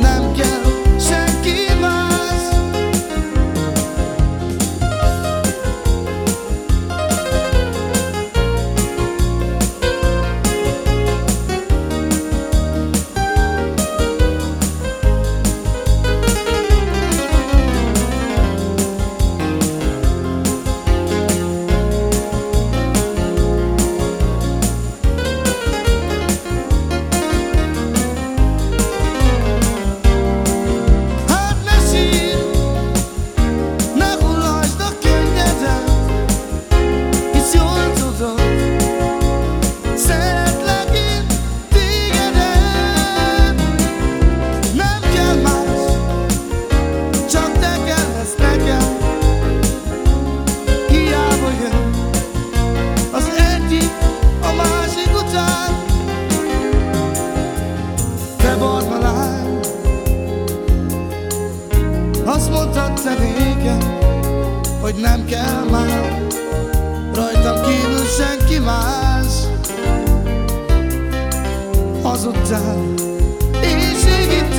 I'm getting hogy nem kell már. Rajtam kívül senki más. Hazudtál, és így itt